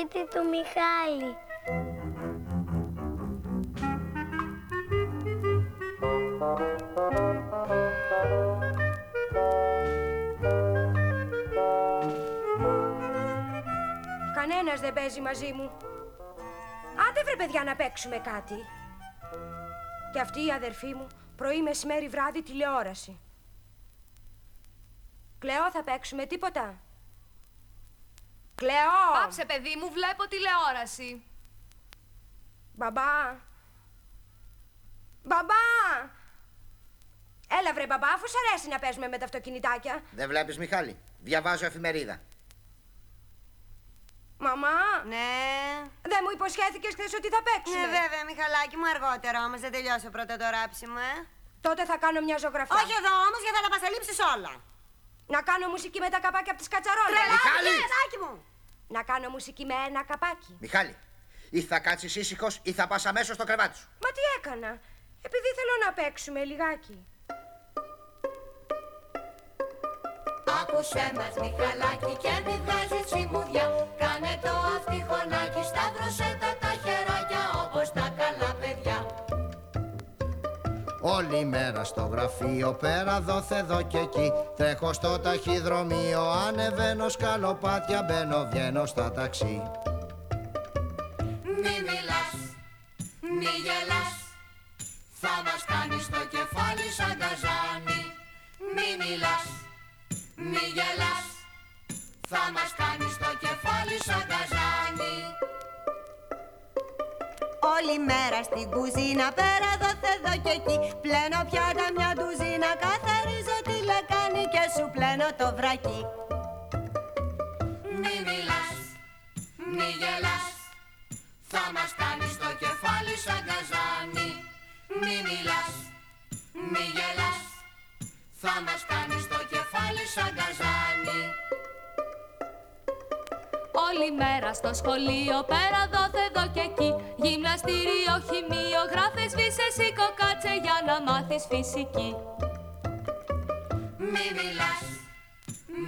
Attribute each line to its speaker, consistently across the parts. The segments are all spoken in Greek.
Speaker 1: σπίτι του Μιχάλη.
Speaker 2: Κανένας δεν παίζει μαζί μου. Άντε βρε παιδιά να παίξουμε κάτι. Και αυτή η αδερφή μου πρωί, μεσημέρι, βράδυ τηλεόραση. Κλεό θα παίξουμε τίποτα. Κλεό!
Speaker 3: Πάψε, παιδί μου, βλέπω τηλεόραση.
Speaker 2: Μπαμπά! Μπαμπά! Έλα βρε μπαμπά, αφού σ' αρέσει να παίζουμε με τα αυτοκινητάκια.
Speaker 4: Δεν βλέπεις Μιχάλη; Διαβάζω εφημερίδα.
Speaker 2: Μαμά,
Speaker 5: Ναι.
Speaker 2: δεν μου υποσχέθηκες χθες ότι θα παίξουμε;
Speaker 5: Ναι, βέβαια, Μιχαλάκι μου, αργότερα όμως. Δεν τελειώσω πρώτα το ράψιμο, ε.
Speaker 2: Τότε θα κάνω μια ζωγραφιά.
Speaker 5: Όχι εδώ όμως, γιατί θα τα πασαλείψεις όλα.
Speaker 2: Να κάνω μουσική με τα καπάκια από τις κατσαρόλες.
Speaker 5: Τρελά,
Speaker 4: Μιχάλη!
Speaker 5: παιδάκι μου.
Speaker 2: Να κάνω μουσική με ένα καπάκι.
Speaker 4: Μιχάλη, ή θα κάτσεις ήσυχος ή θα πας αμέσως στο κρεβάτι σου.
Speaker 2: Μα τι έκανα; Επειδή θέλω να παίξουμε λιγάκι.
Speaker 6: Άκουσέ μας Μιχαλάκη και μη βγάζεις τσιμουδιά Κάνε το αυτιχωνάκι, σταύρωσέ τα τα χεράκια όπως τα καλά παιδιά
Speaker 4: Όλη μέρα στο γραφείο, πέρα δόθε εδώ και εκεί. Τρέχω στο ταχυδρομείο, ανεβαίνω σκαλοπάτια, μπαίνω, βγαίνω στα ταξί.
Speaker 6: Μη μιλάς, μη γελάς Θα μας κάνεις το κεφάλι σαν καζάνι Μη μιλάς, μη γελάς Θα μας κάνεις το κεφάλι σαν καζάνι
Speaker 5: Όλη μέρα στην κουζίνα, πέρα εδώ, εδώ και εκεί. Πλένω πιάτα μια ντουζίνα, καθαρίζω τη λεκάνη και σου πλένω το βρακί.
Speaker 6: Μη μιλάς, μη γελάς. Θα μας κάνεις το κεφάλι σαν καζάνι. Μη μιλάς, μη γελάς. Θα μας κάνεις το κεφάλι σαν καζάνι
Speaker 3: Όλη μέρα στο σχολείο, πέρα δόθε εδώ και εκεί. Γυμναστήριο, χημείο, γράφε, σβήσε, σήκω, κάτσε για να μάθεις φυσική.
Speaker 6: Μη μιλάς,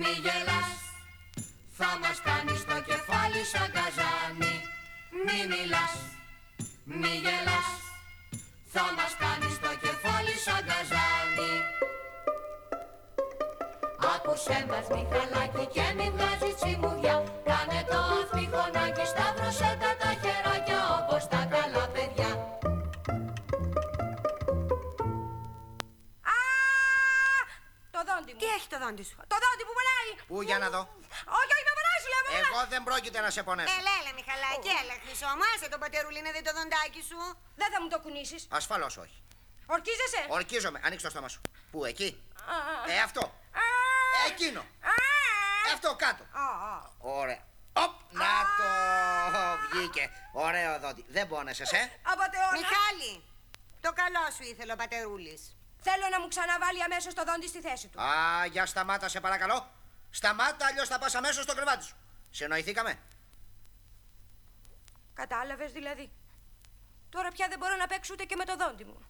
Speaker 6: μη γελάς. Θα μας κάνεις το κεφάλι σαν καζάνι. Μη μιλάς, μη γελάς. Θα μας κάνεις το κεφάλι σαν καζάνι. Άκουσέ μας Μιχαλάκη και μη βγάζεις τσιμουδιά Κάνε το αυτιχωνάκι, σταύρωσέ τα τα χεράκια όπως τα καλά παιδιά
Speaker 2: Α! Το δόντι μου.
Speaker 5: Τι έχει το δόντι σου;
Speaker 2: Το δόντι που πονάει.
Speaker 4: Πού για να δω.
Speaker 2: Όχι, όχι, με πονάει, σου λέω. με πονάει.
Speaker 4: Εγώ δεν πρόκειται να σε πονέσω.
Speaker 5: Έλα, έλα, Μιχαλάκι, έλα, χρυσό μου. Άσε τον πατερούλι να δει το δοντάκι σου.
Speaker 2: Δεν θα μου το κουνήσεις.
Speaker 4: Ασφαλώς όχι.
Speaker 2: Ορκίζεσαι;
Speaker 4: Ορκίζομαι. Ανοίξ το στόμα σου. Πού, εκεί;
Speaker 2: Α,
Speaker 4: Ε, αυτό.
Speaker 2: α,
Speaker 4: Εκείνο.
Speaker 2: α.
Speaker 4: Αυτό κάτω.
Speaker 2: Α, α.
Speaker 4: Ωραία. Οπ, να το βγήκε. Ωραίο δόντι. Δεν πόνεσες, ε.
Speaker 2: Απατεώνα.
Speaker 5: Μιχάλη, το καλό σου ήθελε ο πατερούλης.
Speaker 2: Θέλω να μου ξαναβάλει αμέσως το δόντι στη θέση του.
Speaker 4: Α, για σταμάτα σε παρακαλώ. Σταμάτα, αλλιώς θα πας αμέσως στο κρεβάτι σου. Συνοηθήκαμε.
Speaker 2: Κατάλαβες δηλαδή. Τώρα πια δεν μπορώ να παίξω ούτε και με το δόντι μου.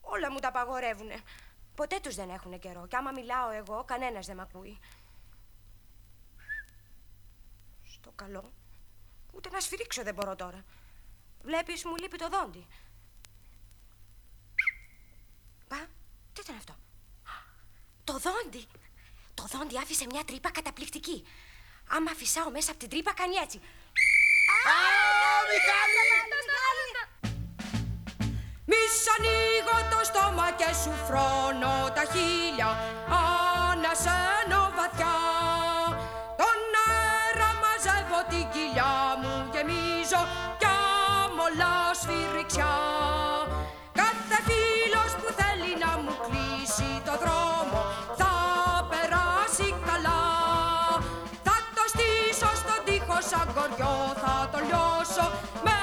Speaker 2: Όλα μου τα απαγορεύουνε. Ποτέ τους δεν έχουν καιρό. Και άμα μιλάω εγώ, κανένας δεν μ' ακούει. Στο καλό. Ούτε να σφυρίξω δεν μπορώ τώρα. Βλέπεις, μου λείπει το δόντι. Πα, τι ήταν αυτό; Το δόντι. Το δόντι άφησε μια τρύπα καταπληκτική. Άμα φυσάω μέσα από την τρύπα κάνει έτσι.
Speaker 4: Α, Μιχάλη!
Speaker 2: Μη σ' ανοίγω το στόμα και σου φρώνω τα χείλια Ανασένω την κοιλιά μου Γεμίζω κι αμολά σφυριξιά. Κάθε φίλος που θέλει να μου κλείσει το δρόμο Θα περάσει καλά. Θα το στήσω στον τοίχο
Speaker 7: σαν κοριό θα το λιώσω με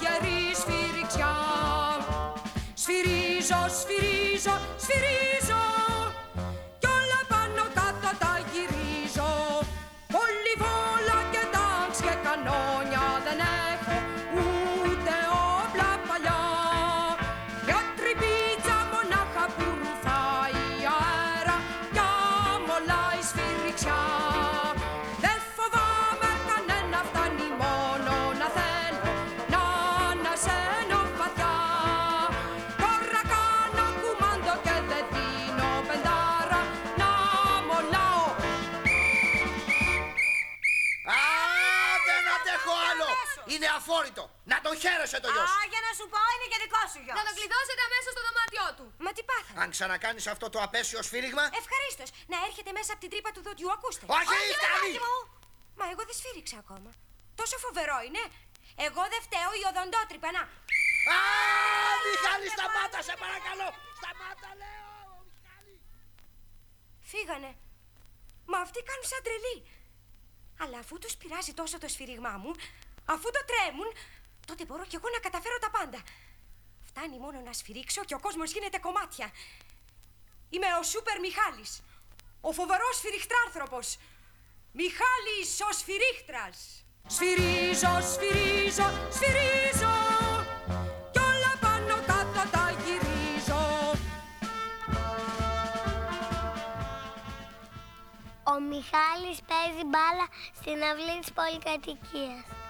Speaker 7: γερή σφυριξιά. Σφυρίζω, σφυρίζω, σφυρίζω
Speaker 4: τον χαίρεσαι το γιος σου!
Speaker 2: Α, για να σου πω, είναι και δικό σου γιος.
Speaker 8: Να το κλειδώσετε αμέσως στο δωμάτιό του.
Speaker 2: Μα τι πάθα.
Speaker 4: Αν ξανακάνεις αυτό το απέσιο σφύριγμα,
Speaker 2: Ευχαρίστως να έρχεται μέσα από την τρύπα του δόντιου, ακούστε.
Speaker 4: Όχι, φτάνει.
Speaker 2: παιδάκι μου. Μα εγώ δεν σφύριξα ακόμα. Τόσο φοβερό είναι. Εγώ δεν φταίω, η οδοντότρυπα, να.
Speaker 4: Α, Μιχάλη, σταμάτα, σε παρακαλώ! Σταμάτα, λέω! Μιχάλη!
Speaker 2: Φύγανε. Μα αυτοί κάνουν σαν τρελοί. Αλλά αφού τους πειράζει τόσο το σφυρίγμά μου, αφού το τρέμουν, τότε μπορώ κι εγώ να καταφέρω τα πάντα. Φτάνει μόνο να σφυρίξω και ο κόσμος γίνεται κομμάτια. Είμαι ο Σούπερ Μιχάλης, ο φοβερός σφυριχτράνθρωπος. Μιχάλης ο σφυρίχτρας.
Speaker 7: Σφυρίζω, σφυρίζω, σφυρίζω κι όλα πάνω κάτω τα γυρίζω.
Speaker 1: Ο Μιχάλης παίζει μπάλα στην αυλή της πολυκατοικίας.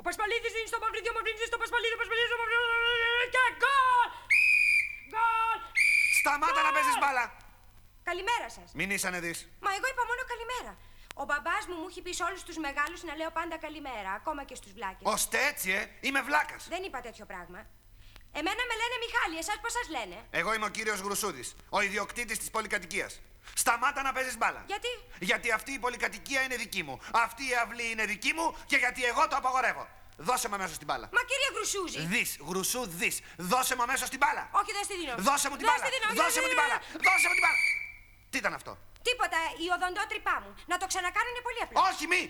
Speaker 7: Ο Πασπαλίδης δίνει στο Παυλίδη, ο Παυλίδης στο Πασπαλίδη, ο Πασπαλίδης στο Παυλίδη και γκολ! Γκολ!
Speaker 9: Σταμάτα να παίζεις μπάλα!
Speaker 2: Καλημέρα σας.
Speaker 9: Μην είσαι δει.
Speaker 2: Μα εγώ είπα μόνο καλημέρα. Ο μπαμπάς μου μου έχει πει σε όλους τους μεγάλους να λέω πάντα καλημέρα, ακόμα και στους βλάκες.
Speaker 9: Ωστε έτσι, ε! Είμαι βλάκας.
Speaker 2: Δεν είπα τέτοιο πράγμα. Εμένα με λένε Μιχάλη, εσάς πώς σας λένε;
Speaker 9: Εγώ είμαι ο κύριος Γρουσούδης, ο ιδιοκτήτης της πολυκατοικίας. Σταμάτα να παίζεις μπάλα.
Speaker 2: Γιατί;
Speaker 9: Γιατί αυτή η πολυκατοικία είναι δική μου. Αυτή η αυλή είναι δική μου και γιατί εγώ το απαγορεύω. Δώσε μου αμέσως την μπάλα.
Speaker 2: Μα κύριε Γρουσούζη.
Speaker 9: Δεις, γρουσού, δει. Δώσε μου αμέσως την μπάλα.
Speaker 2: Όχι, δεν στη δίνω.
Speaker 9: Δώσε μου την
Speaker 2: Δεν
Speaker 9: μπάλα.
Speaker 2: στη δίνω, όχι,
Speaker 9: Δώσε
Speaker 2: δεν
Speaker 9: μου
Speaker 2: στη
Speaker 9: την μπάλα.
Speaker 2: δίνω.
Speaker 9: Δώσε μου την μπάλα. Τι ήταν αυτό;
Speaker 2: Τίποτα, η οδοντότρυπά μου. Να το ξανακάνω είναι πολύ απλό.
Speaker 9: Όχι, μη.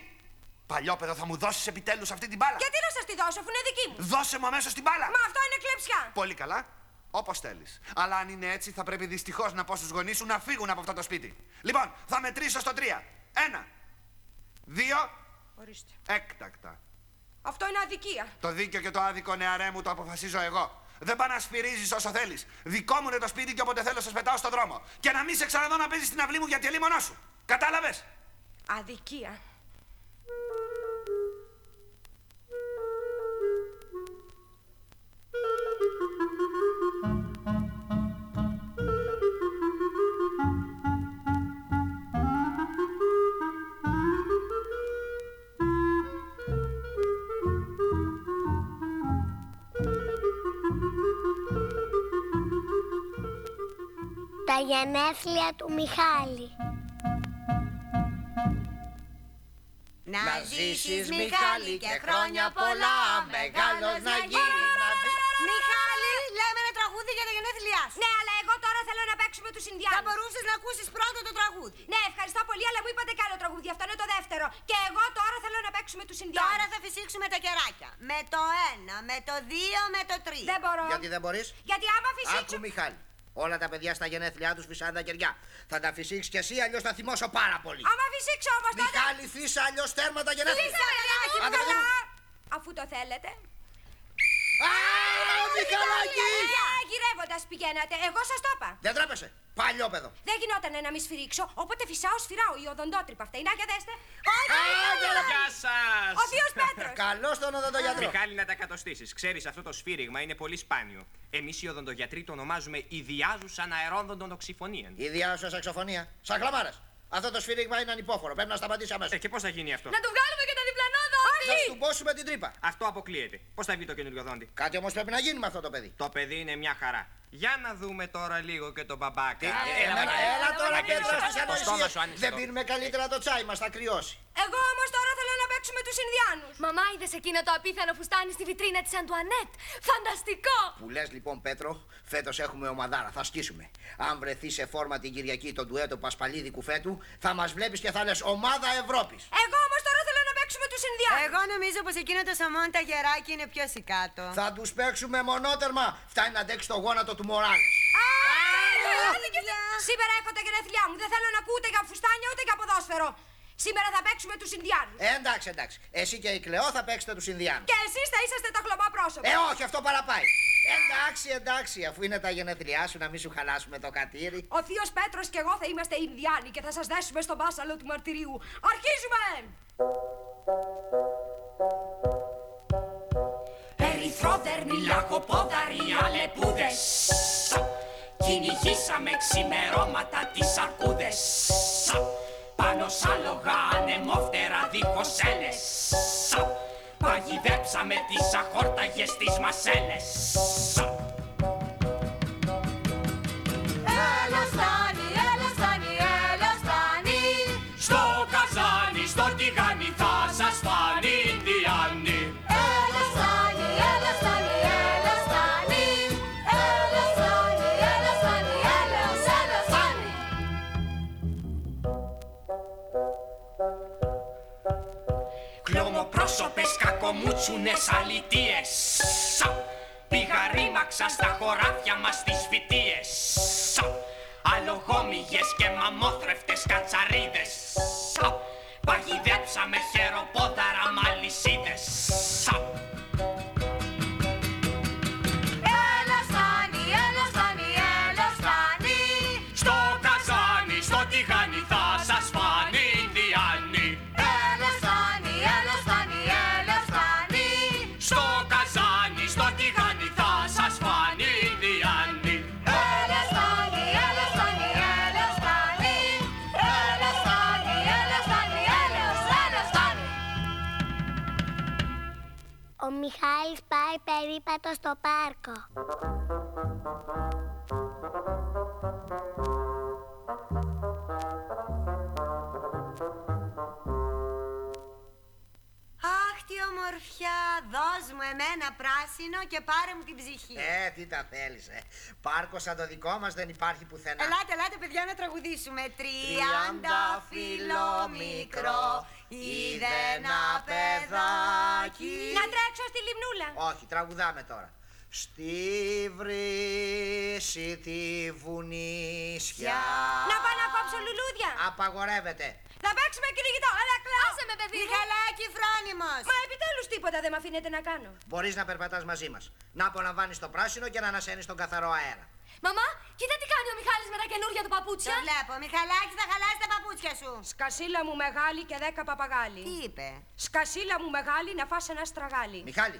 Speaker 9: Παλιόπαιδο, θα μου δώσεις επιτέλους αυτή την μπάλα.
Speaker 2: Γιατί να σας τη δώσω, αφού είναι δική μου;
Speaker 9: Δώσε μου αμέσως την μπάλα.
Speaker 2: Μα αυτό είναι κλεψιά.
Speaker 9: Πολύ καλά. Όπως θέλεις. Αλλά αν είναι έτσι, θα πρέπει δυστυχώς να πω στους γονείς σου να φύγουν από αυτό το σπίτι. Λοιπόν, θα μετρήσω στο τρία. Ένα. Δύο.
Speaker 2: Ορίστε.
Speaker 9: Έκτακτα.
Speaker 2: Αυτό είναι αδικία.
Speaker 9: Το δίκαιο και το άδικο νεαρέ μου το αποφασίζω εγώ. Δεν πά να σφυρίζει όσο θέλεις. Δικό μου είναι το σπίτι και όποτε θέλω σας πετάω στον δρόμο. Και να μην σε ξαναδώ να παίζεις στην αυλή μου γιατί ελίμονό σου. Κατάλαβες;
Speaker 2: Αδικία.
Speaker 1: Τα γενέθλια του Μιχάλη.
Speaker 2: Να,
Speaker 4: Να ζήσεις Μιχάλη και χρόνια πολλά Μεγάλος να γίνεις να δει...
Speaker 2: Μιχάλη, λέμε ένα τραγούδι για τα γενέθλιά σου. Ναι, αλλά εγώ τώρα θέλω να παίξουμε τους Ινδιάνους. Θα μπορούσες να ακούσεις πρώτο το τραγούδι. Ναι, ευχαριστώ πολύ, αλλά μου είπατε κι άλλο τραγούδι. Αυτό είναι το δεύτερο. Και εγώ τώρα θέλω να παίξουμε τους Ινδιάνους.
Speaker 5: Τώρα θα φυσήξουμε τα κεράκια. Με το ένα, με το δύο, με το τρία.
Speaker 2: Δεν μπορώ.
Speaker 4: Γιατί δεν μπορείς;
Speaker 2: Γιατί άμα φυσήξω...
Speaker 4: Άκου Μιχάλη Όλα τα παιδιά στα γενέθλιά τους φυσάνε τα κεριά Θα τα φυσήξεις κι εσύ αλλιώς θα θυμώσω πάρα πολύ
Speaker 2: Άμα φυσήξω όμως τότε...
Speaker 4: Μιχάλη φύσα αλλιώς τέρμα τα γενέθλια
Speaker 2: Φύσα, παιδάκι μου,
Speaker 4: Άντε, παιδί
Speaker 2: καλά.
Speaker 4: μου.
Speaker 2: Αφού το θέλετε.
Speaker 4: Α, Μιχαλάκη
Speaker 2: Παιδιά, γυρεύοντας πηγαίνατε. Εγώ σας το είπα.
Speaker 4: Δεν τρέπεσαι Παλιόπαιδο
Speaker 2: Δεν γινόταν να μη σφυρίξω, όποτε φυσάω σφυράω η οδοντότρυπα αυτά. Είναι, για δέστε.
Speaker 10: Γεια σας!
Speaker 2: Ο θείος Πέτρος.
Speaker 4: Καλώς τον οδοντογιατρό
Speaker 10: Μιχάλη, να τα κατοστήσεις. Ξέρεις, αυτό το σφύριγμα είναι πολύ σπάνιο. Εμείς οι οδοντογιατροί το ονομάζουμε ιδιάζουσαν αερόδοντον οξυφωνίαν.
Speaker 4: Ιδιάζουσα σαξοφωνία Σαν χλαμάρες Αυτό το σφύριγμα είναι ανυπόφορο Πρέπει να σταματήσει αμέσως
Speaker 10: Ε, και πώς θα γίνει αυτό;
Speaker 8: Να του βγάλουμε και το διπλανό
Speaker 4: Θα
Speaker 8: δόντι!
Speaker 4: του μπώσουμε την τρύπα
Speaker 10: Αυτό αποκλείεται. Πώς θα βγει το καινούριο δόντι;
Speaker 4: Κάτι όμως πρέπει να γίνει με αυτό το παιδί
Speaker 10: Το παιδί είναι μια χαρά. Για να δούμε τώρα λίγο και τον μπαμπάκα.
Speaker 4: Έλα,
Speaker 10: Έλα,
Speaker 4: έλα, έλα τώρα
Speaker 10: Βαγγέλη,
Speaker 4: Πέτρο
Speaker 10: το-
Speaker 4: στις
Speaker 10: το στόμα
Speaker 4: ανοησίες.
Speaker 10: σου άνοιξε
Speaker 4: Δεν
Speaker 10: το.
Speaker 4: πίνουμε καλύτερα το τσάι μας, θα κρυώσει.
Speaker 2: Εγώ όμως τώρα θέλω να παίξουμε τους Ινδιάνους.
Speaker 8: Μαμά, είδες εκείνο το απίθανο φουστάνι στη βιτρίνα της Αντουανέτ; Φανταστικό!
Speaker 4: Που λες λοιπόν Πέτρο, φέτος έχουμε ομαδάρα, θα σκίσουμε. Αν βρεθεί σε φόρμα την Κυριακή το ντουέτο Πασπαλίδη κουφέτου, θα μας βλέπεις και θα λες ομάδα Ευρώπης.
Speaker 2: Εγώ όμως τώρα θέλω να παίξουμε τους Ινδιάνους.
Speaker 5: Εγώ νομίζω πως εκείνο το σαμόν τα γεράκι είναι πιο σικάτο.
Speaker 4: Θα τους παίξουμε μονότερμα, φτάνει να αντέξει το γόνατο του Μοράλες.
Speaker 2: Σήμερα έχω τα γενέθλιά μου. Δεν θέλω να ακούω ούτε για φουστάνια ούτε για ποδόσφαιρο. Σήμερα θα παίξουμε τους Ινδιάνους.
Speaker 4: Ε, εντάξει, εντάξει. Εσύ και η Κλεό θα παίξετε τους Ινδιάνους.
Speaker 2: Και εσείς θα είσαστε τα χλωμά πρόσωπα.
Speaker 4: Ε, όχι, αυτό παραπάει. Εντάξει, εντάξει, αφού είναι τα γενέθλιά σου να μην σου χαλάσουμε το κατήρι.
Speaker 2: Ο θείος Πέτρος και εγώ θα είμαστε Ινδιάνοι και θα σας δέσουμε στον μπάσαλο του μαρτυρίου. Αρχίζουμε!
Speaker 6: Ερυθρόδερμοι, λαγοπόδαροι, αλεπούδες Κυνηγήσαμε ξημερώματα τις αρκούδες Πάνω σ' άλογα ανεμόφτερα δίχως έλες. Παγιδέψαμε τις αχόρταγες τις μασέλες κακομούτσουνες, αλητίες Πήγα ρήμαξα στα χωράφια μας τις φοιτίες Αλογόμυγες και μαμόθρευτες κατσαρίδες
Speaker 1: περίπατο στο πάρκο.
Speaker 5: Αχ, τι ομορφιά! Δώσ' μου εμένα πράσινο και πάρε μου την ψυχή.
Speaker 4: Ε, τι τα θέλεις, ε. Πάρκο σαν το δικό μας δεν υπάρχει πουθενά.
Speaker 5: Ελάτε, ελάτε, παιδιά, να τραγουδήσουμε. Τριάντα φύλλο μικρό, είδε ένα παιδάκι.
Speaker 2: Να τρέξω στη λιμνούλα.
Speaker 4: Όχι, τραγουδάμε τώρα. Στη βρύση τη βουνίσια.
Speaker 2: Να πάω να κόψω λουλούδια.
Speaker 4: Απαγορεύεται.
Speaker 2: Θα παίξουμε κυνηγητό. Έλα, κλάω.
Speaker 8: Άσε με, παιδί μου.
Speaker 5: Μιχαλάκι φρόνιμος.
Speaker 2: Μας επιτέλους τίποτα δεν με αφήνετε να κάνω.
Speaker 4: Μπορείς να περπατάς μαζί μας. Να απολαμβάνεις το πράσινο και να ανασένεις τον καθαρό αέρα.
Speaker 8: Μαμά, κοίτα τι κάνει ο Μιχάλης με τα καινούργια του
Speaker 5: Το
Speaker 8: παπούτσια.
Speaker 5: βλέπω. Μιχαλάκι, θα χαλάσει τα παπούτσια σου.
Speaker 2: Σκασίλα μου μεγάλη και δέκα παπαγάλοι.
Speaker 5: Τι είπε;
Speaker 2: Σκασίλα μου μεγάλη να φας ένα στραγάλι.
Speaker 4: Μιχάλη,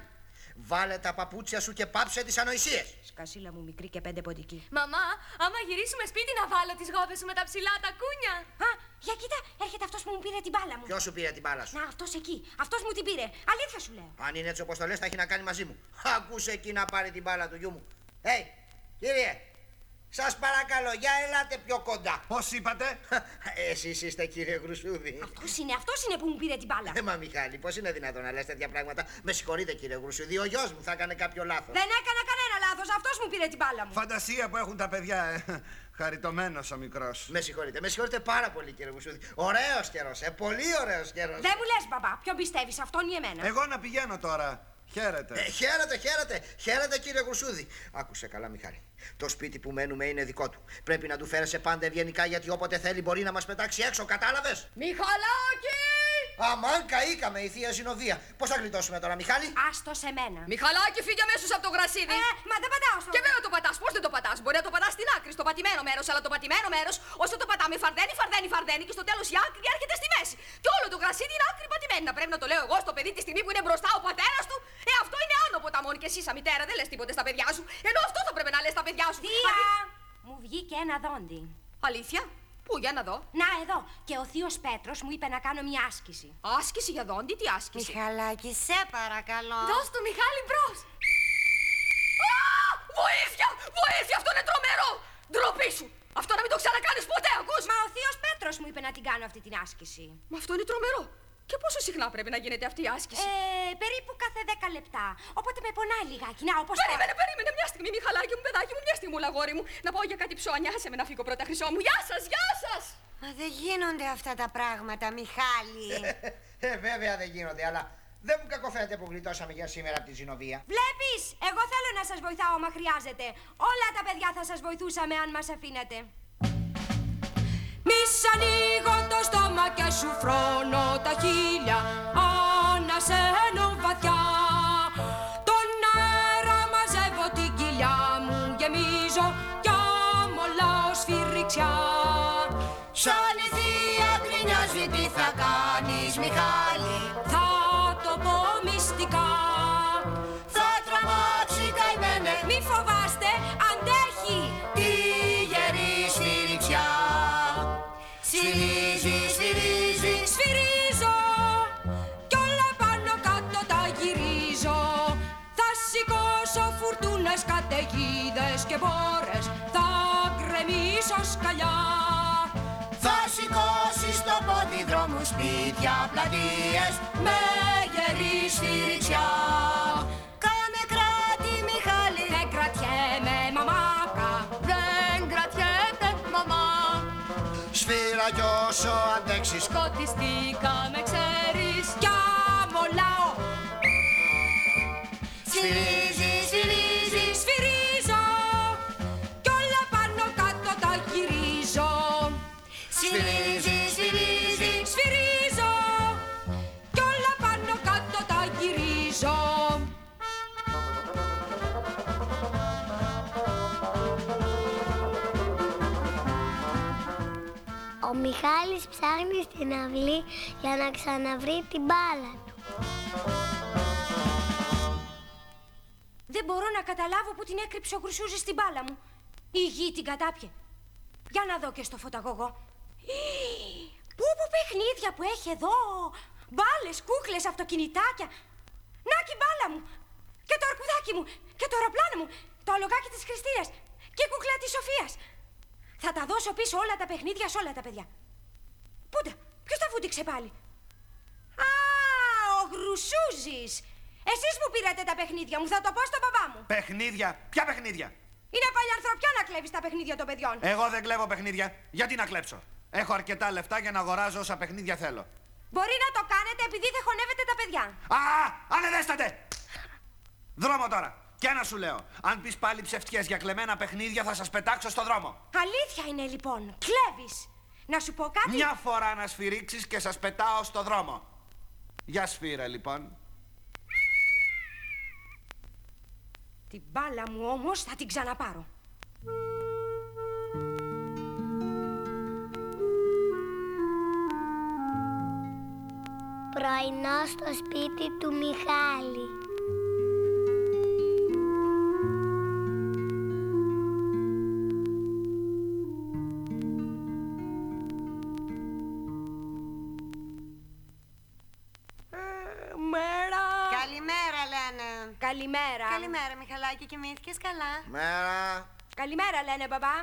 Speaker 4: βάλε τα παπούτσια σου και πάψε τις ανοησίες.
Speaker 2: Σκασίλα μου μικρή και πέντε ποντική.
Speaker 8: Μαμά, άμα γυρίσουμε σπίτι να βάλω τις γόβες σου με τα ψηλά τα κούνια.
Speaker 2: Α, για κοίτα, έρχεται αυτός που μου πήρε την μπάλα μου.
Speaker 4: Ποιος σου πήρε την μπάλα σου;
Speaker 2: Να, αυτός εκεί. Αυτός μου την πήρε. Αλήθεια σου λέω.
Speaker 4: Αν είναι έτσι όπως το λες θα έχει να κάνει μαζί μου. Ακούσε εκεί να πάρει την μπάλα του γιού μου. Hey, κύριε, σας παρακαλώ, για ελάτε πιο κοντά.
Speaker 9: Πώς είπατε;
Speaker 4: Εσείς είστε κύριε Γρουσούδη.
Speaker 2: Αυτός είναι, αυτός είναι που μου πήρε την μπάλα.
Speaker 4: Ε, μα Μιχάλη, πώς είναι δυνατόν να λες τέτοια πράγματα; Με συγχωρείτε κύριε Γρουσούδη, ο γιος μου θα έκανε κάποιο λάθος.
Speaker 2: Δεν έκανα κανένα λάθος. Αυτός μου πήρε την μπάλα μου.
Speaker 9: Φαντασία που έχουν τα παιδιά, ε. Χαριτωμένος ο μικρός.
Speaker 4: Με συγχωρείτε, με συγχωρείτε πάρα πολύ κύριε Γρουσούδη. Ωραίος καιρός, ε, πολύ ωραίος καιρός.
Speaker 2: Δεν μου λες μπαμπά. Ποιον πιστεύεις, αυτόν ή εμένα;
Speaker 9: Εγώ να πηγαίνω τώρα. Χαίρετε.
Speaker 4: Ε, χαίρετε, χαίρετε, χαίρετε κύριε Γρουσούδη. Άκουσε καλά, Μιχάλη. Το σπίτι που μένουμε είναι δικό του. Πρέπει να του φέρεσαι πάντα ευγενικά γιατί όποτε θέλει μπορεί να μας πετάξει έξω, κατάλαβες;
Speaker 8: Μιχαλάκι!
Speaker 4: Αμάν καήκαμε η θεία Ζηνοβία. Πώς θα γλιτώσουμε τώρα, Μιχάλη;
Speaker 2: Άστο σε μένα.
Speaker 8: Μιχαλάκι, φύγε αμέσως από το γρασίδι.
Speaker 2: Ε, μα δεν πατάω στο.
Speaker 8: Και βέβαια το πατάς. Πώς δεν το πατάς; Μπορεί να το πατάς στην άκρη, στο πατημένο μέρος. Αλλά το πατημένο μέρος, όσο το πατάμε, φαρδένει, φαρδένει, φαρδένει και στο τέλος η άκρη έρχεται στη μέση. Και όλο το γρασίδι είναι άκρη πατημένη. Να πρέπει να το λέω εγώ στο παιδί τη στιγμή που είναι μπροστά ο πατέρας του. Ε, αυτό είναι άνω ποταμόν και εσύ, σαν μητέρα, δεν λες τίποτε στα παιδιά σου. Ενώ αυτό θα πρέπει να λες στα παιδιά σου.
Speaker 2: Θεία! Μου βγήκε ένα δόντι.
Speaker 8: Αλήθεια; Πού, για να δω.
Speaker 2: Να εδώ. Και ο θείος Πέτρος μου είπε να κάνω μια άσκηση.
Speaker 8: Άσκηση για δόντι, τι άσκηση;
Speaker 5: Μιχαλάκι, σε παρακαλώ.
Speaker 8: Δώσ' του Μιχάλη μπρος. Α! Βοήθεια! Βοήθεια! Αυτό είναι τρομερό! Ντροπή σου! Αυτό να μην το ξανακάνεις ποτέ, ακούς!
Speaker 2: Μα ο θείος Πέτρος μου είπε να την κάνω αυτή την άσκηση.
Speaker 8: Μα αυτό είναι τρομερό. Και πόσο συχνά πρέπει να γίνεται αυτή η άσκηση;
Speaker 2: Ε, περίπου κάθε 10 λεπτά. Οπότε με πονάει λιγάκι. Να, όπως
Speaker 8: Περίμενε, περίμενε μια στιγμή, Μιχαλάκι μου, παιδάκι μου, μια στιγμή, λαγόρι μου. Να πάω για κάτι ψώνια, άσε με να φύγω πρώτα, χρυσό μου. Γεια σας, γεια σας!
Speaker 11: Μα δεν γίνονται αυτά τα πράγματα, Μιχάλη.
Speaker 4: Ε, βέβαια δεν γίνονται, αλλά δεν μου κακοφαίνεται που γλιτώσαμε για σήμερα από τη Ζηνοβία.
Speaker 2: Βλέπεις, εγώ θέλω να σας βοηθάω άμα χρειάζεται. Όλα τα παιδιά θα σας βοηθούσαμε αν μας αφήνατε.
Speaker 3: Μη σ' ανοίγω το στόμα και σου φρώνω τα χείλια Ανασένω βαθιά. Τον αέρα μαζεύω την κοιλιά μου Γεμίζω κι αμολάω σφυριξιά.
Speaker 5: Σαν η θεία γκρινιάζει τι θα κάνεις Μιχάλη
Speaker 3: φουρτούνες, καταιγίδες και μπόρες Θα γκρεμίσω σκαλιά.
Speaker 5: Θα σηκώσεις το πόδι δρόμου σπίτια πλατείες
Speaker 3: Με γερή σφυριξιά
Speaker 5: Κάνε κράτη Μιχάλη.
Speaker 3: Δεν κρατιέμαι μαμάκα Δεν κρατιέμαι μαμά.
Speaker 4: Σφύρα κι όσο αντέξεις.
Speaker 3: Σκοτιστήκαμε ξέρεις Κι αμολάω.
Speaker 5: Σφυρίζει,
Speaker 1: Ο Μιχάλης ψάχνει στην αυλή για να ξαναβρει την μπάλα του.
Speaker 2: Δεν μπορώ να καταλάβω που την έκρυψε ο Χρυσούζης στην μπάλα μου. Η γη την κατάπιε. Για να δω και στο φωταγωγό. Πού που παιχνίδια που έχει εδώ. Μπάλες, κούκλες, αυτοκινητάκια. Να και η μπάλα μου. Και το αρκουδάκι μου. Και το αεροπλάνο μου. Το αλογάκι της Χριστίνας. Και η κούκλα της Σοφίας. Θα τα δώσω πίσω όλα τα παιχνίδια σε όλα τα παιδιά. Πούντα, ποιος τα βούτυξε πάλι; Α, ο Γρουσούζης. Εσείς μου πήρατε τα παιχνίδια μου, θα το πω στον μπαμπά μου.
Speaker 9: Παιχνίδια. Ποια παιχνίδια;
Speaker 2: Είναι παλιανθρωπιά να κλέβεις τα παιχνίδια των παιδιών.
Speaker 9: Εγώ δεν κλέβω παιχνίδια. Γιατί να κλέψω; Έχω αρκετά λεφτά για να αγοράζω όσα παιχνίδια θέλω.
Speaker 2: Μπορεί να το κάνετε επειδή δεν χωνεύετε τα παιδιά.
Speaker 9: Α, ανεδέστατε! Δρόμο τώρα. Και ένα σου λέω. Αν πεις πάλι ψευτιές για κλεμμένα παιχνίδια, θα σας πετάξω στο δρόμο.
Speaker 2: Αλήθεια είναι λοιπόν. Κλέβεις. Να σου πω κάτι.
Speaker 9: Μια φορά να σφυρίξεις και σας πετάω στο δρόμο. Για σφύρε λοιπόν.
Speaker 2: Την μπάλα μου όμως θα την ξαναπάρω.
Speaker 1: Πρωινό στο σπίτι του Μιχάλη.
Speaker 2: Καλημέρα.
Speaker 11: Καλημέρα, Μιχαλάκη. Κοιμήθηκες καλά;
Speaker 4: Μέρα.
Speaker 2: Καλημέρα λένε μπαμπά.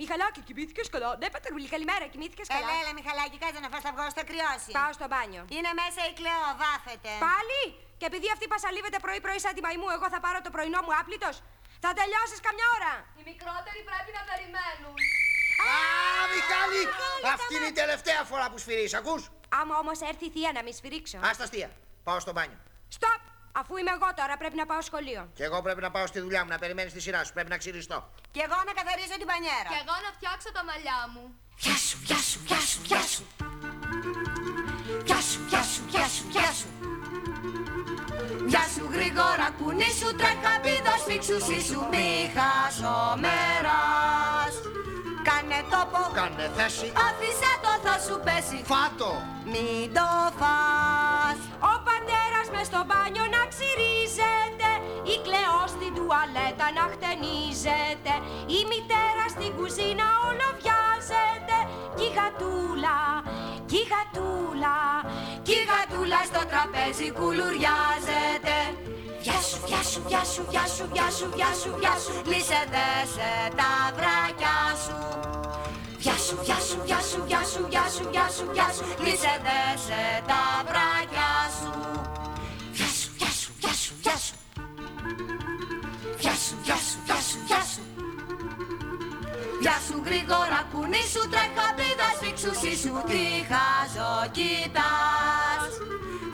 Speaker 2: Μιχαλάκη, κοιμήθηκες καλά; Ναι, Πατρούλη, καλημέρα, κοιμήθηκες καλά;
Speaker 11: Έλα, έλα, Μιχαλάκη, κάτσε να φας αυγό στο κρυώσει.
Speaker 2: Πάω στο μπάνιο.
Speaker 11: Είναι μέσα η Κλεό, βάφεται.
Speaker 2: Πάλι! Και επειδή αυτή πασαλίβεται πρωί-πρωί σαν τη μαϊμού, εγώ θα πάρω το πρωινό μου άπλητος; Θα τελειώσεις καμιά ώρα;
Speaker 8: Οι μικρότεροι πρέπει να περιμένουν.
Speaker 4: Α, Μιχάλη! Αυτή είναι η τελευταία φορά που σφυρείς, ακούς;
Speaker 2: Άμα όμως έρθει η θεία να με σφυρίξω.
Speaker 4: Άστα αστεία. Πάω στο μπάνιο.
Speaker 2: Στοπ! Αφού είμαι εγώ τώρα, πρέπει να πάω σχολείο.
Speaker 4: Και εγώ πρέπει να πάω στη δουλειά μου, να περιμένεις τη σειρά σου. Πρέπει να ξυριστώ.
Speaker 11: Κι εγώ να καθαρίσω την πανιέρα.
Speaker 8: Και εγώ να φτιάξω τα μαλλιά μου.
Speaker 5: Γεια σου, γεια σου, γεια σου, γεια σου Γεια σου, γεια σου, γεια σου, γεια σου Γεια σου γρήγορα κουνή σου τρέχα πίδο σφίξου σου μη χασομέρας Κάνε τόπο,
Speaker 4: Κάνε θέση.
Speaker 5: άφησε το θα σου πέσει.
Speaker 4: Φάτο.
Speaker 5: Μην το φας.
Speaker 2: Ο πατέρας μες στο μπάνιο να ξυρίζεται. Η Κλεός στην τουαλέτα να χτενίζεται. Η μητέρα στην κουζίνα όλο βιάζεται Κι η γατούλα, κι η γατούλα
Speaker 5: Κι η γατούλα στο τραπέζι κουλουριάζεται Γεια σου, βιάσου, βιάσου, βιάσου, βιάσου, βιάσου, βιάσου Λύσε δέσε τα βράκια σου Βιάσου, βιάσου, βιάσου, βιάσου, βιάσου, βιάσου, βιάσου Λύσε δέσε τα βράκια σου Βιάσου γρήγορα κουνή σου τρέχα πίδα σφίξου σου Τι χάζω κοιτάς.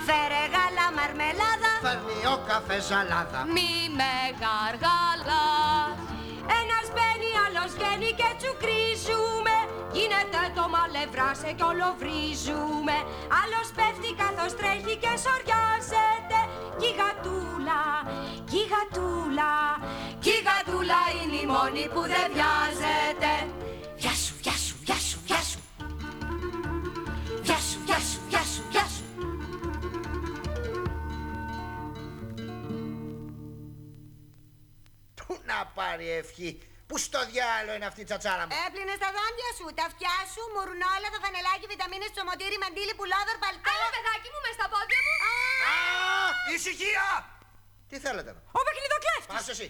Speaker 5: Φέρε γάλα μαρμελάδα.
Speaker 4: Φέρνει ο καφέ ζαλάδα.
Speaker 5: Μη με γαργαλάς Ένας μπαίνει, άλλος βγαίνει και τσουκρίζουμε Γίνεται το μαλευράσε κι όλο βρίζουμε. Άλλος πέφτει καθώς τρέχει και σοριάζεται Κι η γατούλα, κι η γατούλα Κι η γατούλα είναι η μόνη που δεν βιάζεται Βιάσου, βιάσου, βιάσου, βιάσου Βιάσου, βιάσου, βιάσου, βιάσου
Speaker 4: Πού να πάρει ευχή. Πού στο διάλογο είναι αυτή η τσατσάρα μου;
Speaker 3: Έπλυνε τα δόντια σου, τα αυτιά σου, μουρνόλα, το φανελάκι, βιταμίνες, ψωμοτήρι, μαντίλι, πουλόβερ, παλτό.
Speaker 8: Έλα, παιδάκι μου, μες στα πόδια μου.
Speaker 4: Α, ησυχία! Τι θέλετε; Εδώ.
Speaker 5: Ο παιχνιδοκλέφτης
Speaker 4: Πάσε εσύ.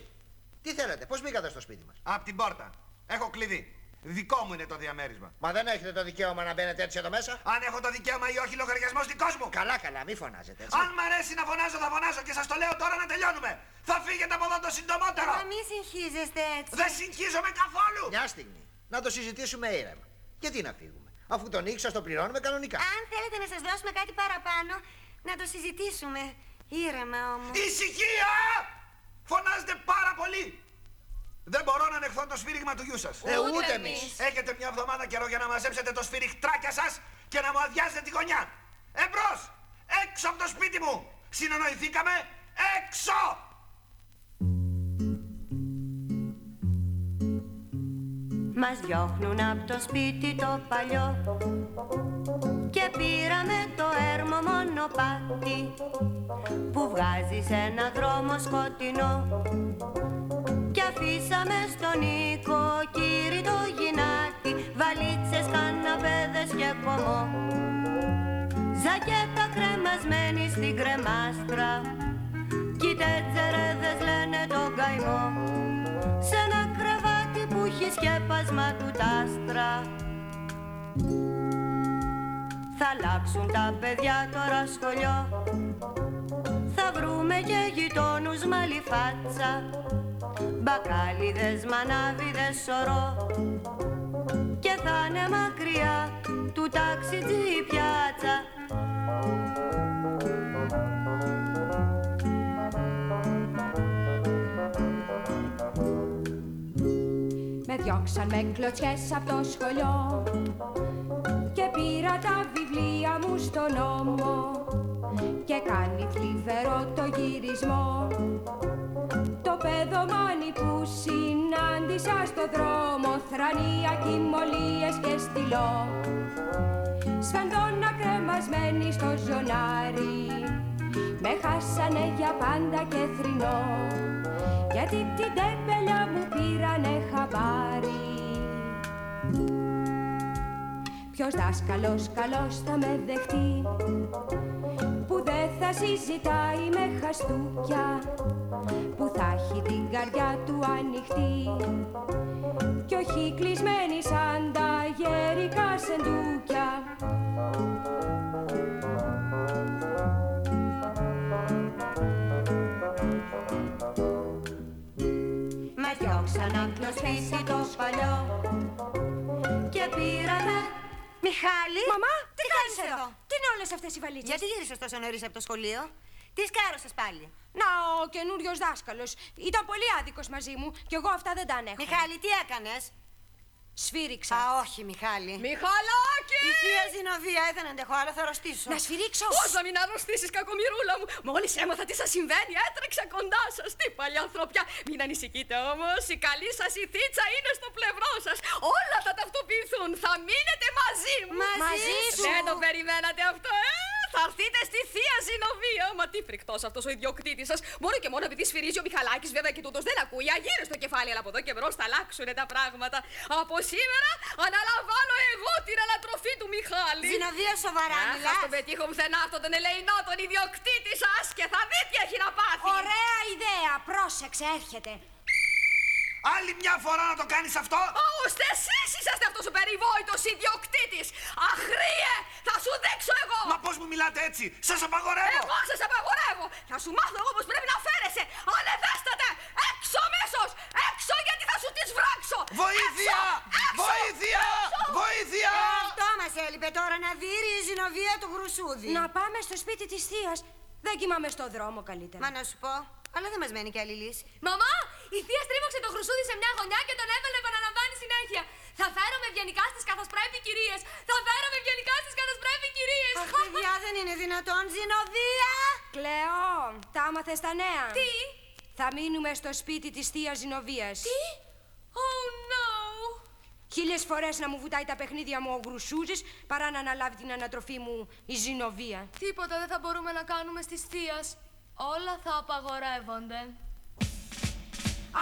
Speaker 4: Τι θέλετε, πώς μπήκατε στο σπίτι μας;
Speaker 9: Απ' την πόρτα. Έχω κλειδί. Δικό μου είναι το διαμέρισμα.
Speaker 4: Μα δεν έχετε το δικαίωμα να μπαίνετε έτσι εδώ μέσα.
Speaker 9: Αν έχω το δικαίωμα ή όχι, λογαριασμός δικός μου.
Speaker 4: Καλά, καλά, μη φωνάζετε έτσι.
Speaker 9: Αν μ' αρέσει να φωνάζω, θα φωνάζω και σας το λέω τώρα να τελειώνουμε. Θα φύγετε από εδώ το συντομότερο.
Speaker 3: Μα μη συγχύζεστε έτσι.
Speaker 9: Δεν συγχύζομαι καθόλου.
Speaker 4: Μια στιγμή. Να το συζητήσουμε ήρεμα. Γιατί να φύγουμε. Αφού τον νίκη σας το πληρώνουμε κανονικά.
Speaker 3: Αν θέλετε να σας δώσουμε κάτι παραπάνω, να το συζητήσουμε. Ήρεμα όμως.
Speaker 9: Ησυχία! Φωνάζετε πάρα πολύ. Δεν μπορώ να ανεχθώ το σφύριγμα του γιού σας.
Speaker 4: Ε, ούτε εμείς.
Speaker 9: Έχετε μια εβδομάδα καιρό για να μαζέψετε το σφυριχτράκια σας και να μου αδειάσετε τη γωνιά. Εμπρό! Έξω από το σπίτι μου! Συνεννοηθήκαμε! Έξω!
Speaker 5: Μας διώχνουν από το σπίτι το παλιό Και πήραμε το έρμο μονοπάτι Που βγάζει σε ένα δρόμο σκοτεινό Και αφήσαμε στον οικοκύρη το γυνάτι Βαλίτσες, καναπέδες και κομμό Ζακέτα κρεμασμένη στην κρεμάστρα Κι οι τέτσερεδες λένε τον καημό. Σ' ένα κρεβάτι που έχει σκέπασμα του τ' άστρα Θα αλλάξουν τα παιδιά τώρα σχολείο. Θα βρούμε και γειτόνους μαλλιφάτσα Μπακάλιδες, μανάβιδες, σωρό. Και θα είναι μακριά του ταξιτζή η πιάτσα
Speaker 2: Με διώξαν με κλωτσιές από το σχολείο Και πήρα τα βιβλία μου στο νόμο. Και κάνει θλιβερό το γυρισμό Το παιδομάνι που συνάντησα στο δρόμο Θρανία, κοιμωλίες και στυλό. Σφαντώνα κρεμασμένη στο ζωνάρι Με χάσανε για πάντα και θρηνό γιατί την τέμπελια μου πήρανε χαμπάρι. Ποιος δάσκαλος καλός θα με δεχτεί Που δεν θα συζητάει με χαστούκια Που θα έχει την καρδιά του ανοιχτή. Κι όχι κλεισμένη σαν τα γερικά σεντούκια.
Speaker 5: Με διώξαν από το σπίτι το παλιό Και πήραμε
Speaker 3: Μιχάλη!
Speaker 5: Μαμά,
Speaker 3: τι κάνεις εδώ;
Speaker 5: Τι είναι όλες αυτές οι βαλίτσες;
Speaker 3: Γιατί γύρισες τόσο νωρίς από το σχολείο; Τι σκάρωσες πάλι;
Speaker 5: Να, ο καινούριος δάσκαλος Ήταν πολύ άδικος μαζί μου Και εγώ αυτά δεν τα ανέχω
Speaker 3: Μιχάλη, τι έκανες;
Speaker 5: Σφύριξα
Speaker 3: Α, όχι, Μιχάλη.
Speaker 8: Μιχαλάκι!
Speaker 3: Η θεία Ζηνοβία δεν αντέχω, άλλο θα αρρωστήσω.
Speaker 5: Να σφυρίξω
Speaker 8: Πώς να μην αρρωστήσεις, κακομοιρούλα μου; Μόλις έμαθα τι σας συμβαίνει, έτρεξα κοντά σας. Τι παλιά ανθρωπιά. Μην ανησυχείτε όμως, η καλή σας η θίτσα είναι στο πλευρό σας. Όλα θα ταυτοποιηθούν, θα μείνετε μαζί μου.
Speaker 3: Μαζί σου.
Speaker 8: Δεν το περιμένατε αυτό, ε! Θα έρθετε στη θεία Ζηνοβία. Μα τι φρικτός αυτός ο ιδιοκτήτης σας. Μπορεί και μόνο επειδή σφυρίζει ο Μιχαλάκης, βέβαια και τούτος δεν ακούει. Αγύρω στο κεφάλι, αλλά από εδώ και μπρος θα αλλάξουν τα πράγματα. Από σήμερα αναλαμβάνω εγώ την ανατροφή του Μιχάλη. πάλι.
Speaker 5: Ζηνοβία σοβαρά
Speaker 8: Αχ,
Speaker 5: μιλάς.
Speaker 8: θα τον πετύχω πουθενά αυτόν τον Ελεηνό, τον ιδιοκτήτη σας και θα δει τι έχει να πάθει.
Speaker 2: Ωραία ιδέα. Πρόσεξε, έρχεται.
Speaker 9: Άλλη μια φορά να το κάνεις αυτό.
Speaker 8: Ωστε εσείς είσαστε αυτός ο περιβόητος ιδιοκτήτης. Αχρίε, θα σου δείξω εγώ.
Speaker 9: Μα πώς μου μιλάτε έτσι; Σας απαγορεύω.
Speaker 8: Εγώ σας απαγορεύω. Θα σου μάθω εγώ πως πρέπει να φέρεσαι. Ανεβέστατε, έξω αμέσως. Έξω γιατί θα σου τις βράξω.
Speaker 9: Βοήθεια!
Speaker 8: Έξω,
Speaker 9: Βοήθεια!
Speaker 8: έξω.
Speaker 9: Βοήθεια!
Speaker 5: Αυτό μας έλειπε τώρα να δείρει η ζηνοβία του Γρουσούδη.
Speaker 2: Να πάμε στο σπίτι της θείας. Δεν κοιμάμαι στο δρόμο καλύτερα.
Speaker 5: Μα να σου πω, αλλά δεν μας μένει και άλλη λύση.
Speaker 3: Μαμά, η θεία στρίβωξε το χρυσούδι σε μια γωνιά και τον έβαλε επαναλαμβάνει συνέχεια. Θα φέρω με ευγενικά στις καθώ πρέπει κυρίε. Θα φέρω με ευγενικά στις καθώ πρέπει κυρίε.
Speaker 5: Αχ, παιδιά, δεν είναι δυνατόν, ζηνοβία!
Speaker 2: Κλεό, τα άμαθε τα νέα.
Speaker 3: Τι;
Speaker 2: Θα μείνουμε στο σπίτι της θείας Ζηνοβίας.
Speaker 3: Τι; Oh no!
Speaker 2: Χίλιες φορές να μου βουτάει τα παιχνίδια μου ο Γρουσούζης παρά να αναλάβει την ανατροφή μου η Ζηνοβία.
Speaker 3: Τίποτα δεν θα μπορούμε να κάνουμε στις θείας. Όλα θα απαγορεύονται.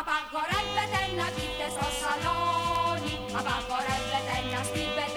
Speaker 12: Απαγορεύεται να μπείτε στο σαλόνι Απαγορεύεται να στείλετε την κάρτα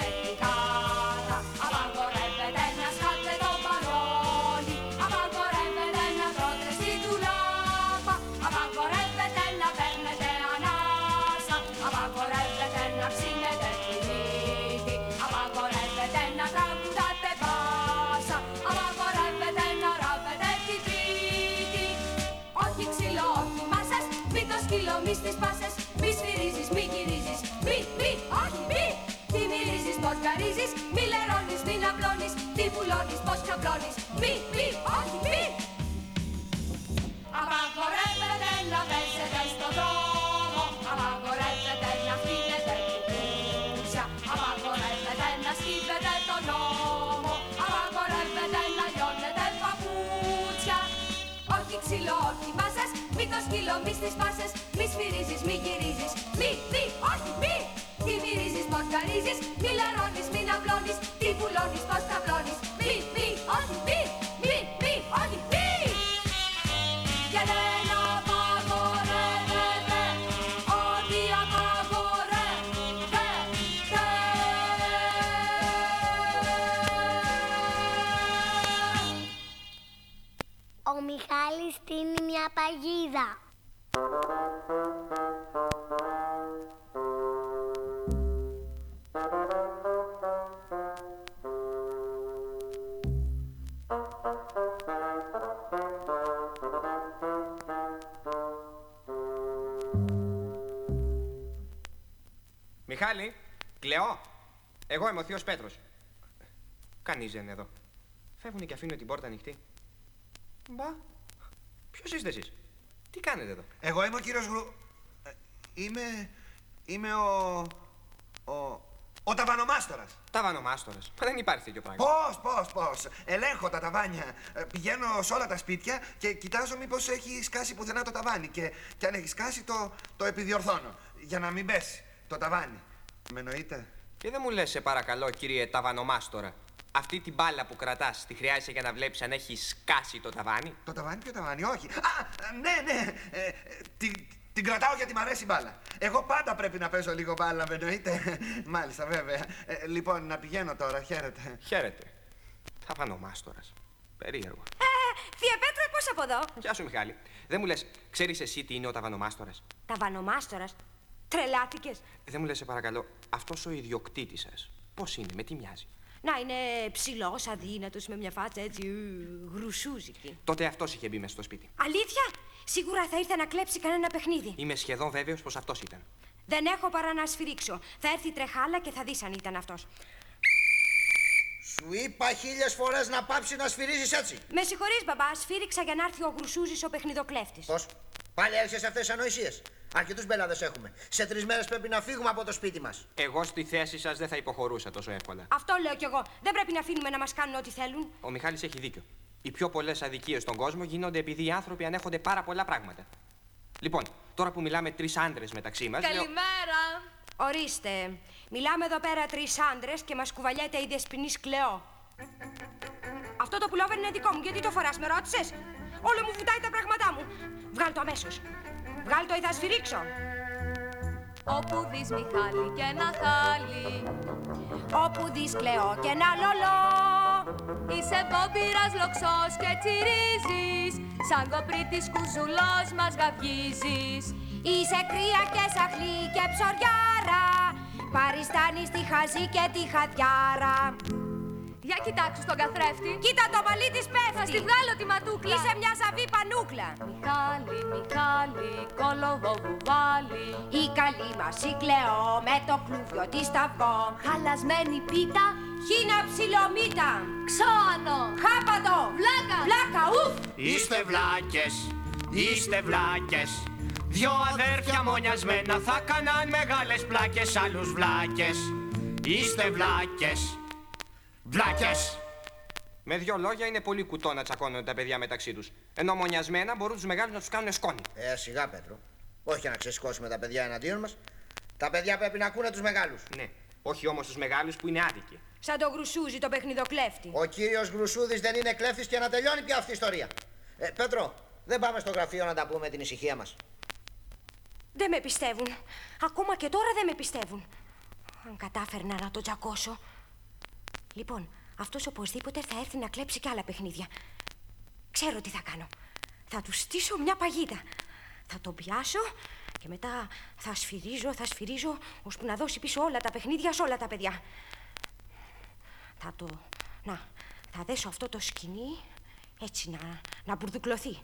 Speaker 1: Ο Μιχάλης στείνει μια παγίδα.
Speaker 10: Μιχάλη, Κλεό, εγώ είμαι ο Θείος Πέτρος. Κανείς δεν είναι εδώ. Φεύγουν και αφήνουν την πόρτα ανοιχτή. Μπα, ποιος είστε εσείς; Τι κάνετε εδώ;
Speaker 9: Εγώ είμαι ο κύριος Γρου... Ε, Είμαι... Είμαι ο... Ο... Ο ταβανομάστορας.
Speaker 10: Ταβανομάστορας. Μα δεν υπάρχει τέτοιο πράγμα.
Speaker 9: Πώς, πώς, πώς. Ελέγχω τα ταβάνια. Ε, Πηγαίνω σε όλα τα σπίτια και κοιτάζω μήπως έχει σκάσει πουθενά το ταβάνι. Και, και αν έχει σκάσει το, το επιδιορθώνω. Για να μην πέσει το ταβάνι. Με εννοείτε;
Speaker 10: Και δεν μου λες, σε παρακαλώ, κύριε Ταβανομάστορα, αυτή την μπάλα που κρατάς τη χρειάζεσαι για να βλέπεις αν έχεις σκάσει το ταβάνι;
Speaker 9: Το ταβάνι, ποιο ταβάνι, όχι. Α, ναι, ναι. Ε, ε, την, την κρατάω γιατί μ' αρέσει η μπάλα. Εγώ πάντα πρέπει να παίζω λίγο μπάλα, με εννοείτε. Μάλιστα, βέβαια. Ε, λοιπόν, να πηγαίνω τώρα. Χαίρετε.
Speaker 10: Χαίρετε. Ταβανομάστορας. Περίεργο.
Speaker 2: Ε, θεία Πέτρο, πώς από εδώ;
Speaker 10: Γεια σου, Μιχάλη. Δεν μου λες, ξέρεις εσύ τι είναι ο Ταβανομάστορας;
Speaker 2: Ταβανομάστορας; Τρελάθηκες.
Speaker 10: Δεν μου λες, σε παρακαλώ, αυτός ο ιδιοκτήτης σας, πώς είναι, με τι μοιάζει;
Speaker 2: Να είναι ψηλός, αδύνατος, με μια φάτσα έτσι ε, γρουσούζικη.
Speaker 10: Τότε αυτός είχε μπει μέσα στο σπίτι.
Speaker 2: Αλήθεια, σίγουρα θα ήρθε να κλέψει κανένα παιχνίδι.
Speaker 10: Είμαι σχεδόν βέβαιος πως αυτός ήταν.
Speaker 2: Δεν έχω παρά να σφυρίξω. Θα έρθει τρεχάλα και θα δεις αν ήταν αυτός.
Speaker 4: Σου είπα χίλιες φορές να πάψει να σφυρίζεις έτσι.
Speaker 2: Με συγχωρείς, μπαμπά, σφύριξα για να έρθει ο γρουσούζης ο παιχνιδοκλέφτης.
Speaker 4: Πώς; Πάλι έρχεσαι σε αυτές τις ανοησίες. Αρκετούς μπελάδες έχουμε. Σε τρεις μέρες πρέπει να φύγουμε από το σπίτι μας.
Speaker 10: Εγώ στη θέση σας δεν θα υποχωρούσα τόσο εύκολα.
Speaker 2: Αυτό λέω κι εγώ. Δεν πρέπει να αφήνουμε να μας κάνουν ό,τι θέλουν.
Speaker 10: Ο Μιχάλης έχει δίκιο. Οι πιο πολλές αδικίες στον κόσμο γίνονται επειδή οι άνθρωποι ανέχονται πάρα πολλά πράγματα. Λοιπόν, τώρα που μιλάμε τρεις άντρες μεταξύ μας.
Speaker 3: Καλημέρα.
Speaker 2: Ορίστε, μιλάμε εδώ πέρα τρεις άντρες και μας κουβαλιέται η δεσποινής κλεό. Αυτό το πουλόβερ είναι δικό μου, γιατί το φοράς, με ρώτησες; Όλο μου βουτάει τα πράγματά μου. Βγάλ το αμέσως. Βγάλ το ή θα σφυρίξω.
Speaker 3: Όπου δεις Μιχάλη και ένα χάλι
Speaker 2: Όπου δεις κλαιό και ένα λολό
Speaker 3: Είσαι βόμπυρας λοξός και τσιρίζεις. Σαν κοπρίτης κουζουλός μας γαυγίζεις.
Speaker 2: Είσαι κρύα και σαχλή και ψωριάρα. Παριστάνεις τη χαζή και τη χαδιάρα
Speaker 3: Για κοιτάξου στον καθρέφτη.
Speaker 2: Κοίτα το μαλλί της πέφτει.
Speaker 3: Θα στη βγάλω τη ματούκλα.
Speaker 2: Είσαι μια ζαβή πανούκλα.
Speaker 3: Μιχάλη, Μιχάλη, κόλογο βουβάλι
Speaker 2: Η καλή μας η κλαιό με το κλούβιο της σταυγό
Speaker 3: Χαλασμένη πίτα,
Speaker 2: Χίνα ψιλομίτα
Speaker 3: ξώανο
Speaker 2: Χάπατο.
Speaker 3: Βλάκα,
Speaker 2: Βλάκα ουφ.
Speaker 6: Είστε βλάκες, είστε βλάκες. Δυο αδέρφια μονιασμένα θα κάναν μεγάλες πλάκες άλλους βλάκες. Είστε βλάκες, βλάκες
Speaker 10: Με δύο λόγια είναι πολύ κουτό να τσακώνονται τα παιδιά μεταξύ τους. Ενώ μονιασμένα μπορούν τους μεγάλους να τους κάνουν σκόνη.
Speaker 4: Ε, σιγά, Πέτρο. Όχι για να ξεσηκώσουμε τα παιδιά εναντίον μας. Τα παιδιά πρέπει να ακούνε τους μεγάλους.
Speaker 10: Ναι, όχι όμως τους μεγάλους που είναι άδικοι.
Speaker 2: Σαν το γρουσούζι το παιχνιδοκλέφτη
Speaker 4: Ο κύριος Γρουσούδης δεν είναι κλέφτης και να τελειώνει πια αυτή η ιστορία. Ε, Πέτρο, δεν πάμε στο γραφείο να τα πούμε την ησυχία μας.
Speaker 2: Δεν με πιστεύουν Ακόμα και τώρα δεν με πιστεύουν Αν κατάφερνα να το τζακώσω Λοιπόν, αυτός οπωσδήποτε θα έρθει να κλέψει κι άλλα παιχνίδια Ξέρω τι θα κάνω Θα του στήσω μια παγίδα Θα τον πιάσω και μετά θα σφυρίζω, θα σφυρίζω ώσπου να δώσει πίσω όλα τα παιχνίδια σε όλα τα παιδιά. Θα το... Να, θα δέσω αυτό το σκηνή έτσι να, να μπουρδουκλωθεί.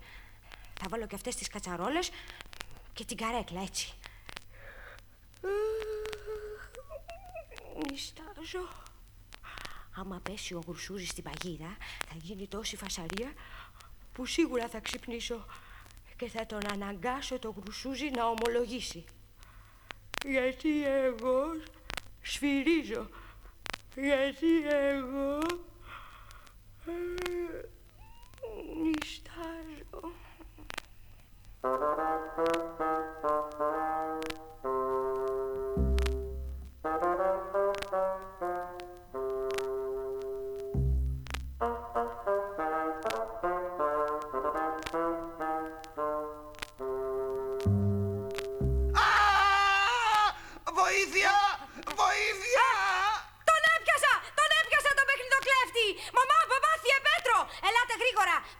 Speaker 2: Θα βάλω και αυτές τις κατσαρόλες και την καρέκλα έτσι. Νιστάζω. Άμα πέσει ο γρουσούζης στην παγίδα θα γίνει τόση φασαρία που σίγουρα θα ξυπνήσω και θα τον αναγκάσω το γρουσούζι να ομολογήσει. Γιατί εγώ σφυρίζω. Γιατί εγώ ε, νιστάζω.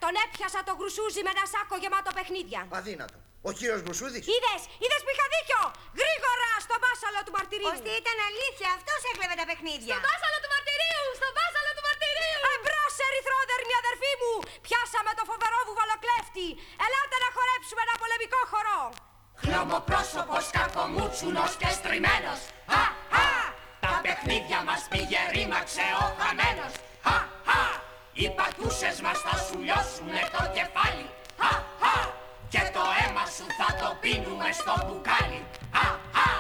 Speaker 2: Τον έπιασα το γρουσούζι με ένα σάκο γεμάτο παιχνίδια.
Speaker 4: Αδύνατο. Ο κύριος Γρουσούδης.
Speaker 2: Είδες, είδες που είχα δίκιο! Γρήγορα στο μπάσαλο του μαρτυρίου!
Speaker 5: Ώστε ήταν αλήθεια, αυτός έκλεβε τα παιχνίδια.
Speaker 3: Στο μπάσαλο του μαρτυρίου! Στο μπάσαλο του μαρτυρίου!
Speaker 2: Εμπρός, ερυθρόδερμη αδερφή μου! Πιάσαμε το φοβερό βουβαλοκλέφτη! Ελάτε να χορέψουμε ένα πολεμικό χορό!
Speaker 6: Χλωμοπρόσωπος, κακομούτσουνος και στριμμένος Χα, χα! Τα παιχνίδια μας πήγε ρήμαξε ο χαμένος Χα, χα! Οι πατούσες μας θα σου λιώσουνε το κεφάλι. Χα, χα! Και το αίμα σου θα το πίνουμε στο μπουκάλι. Χα, χα!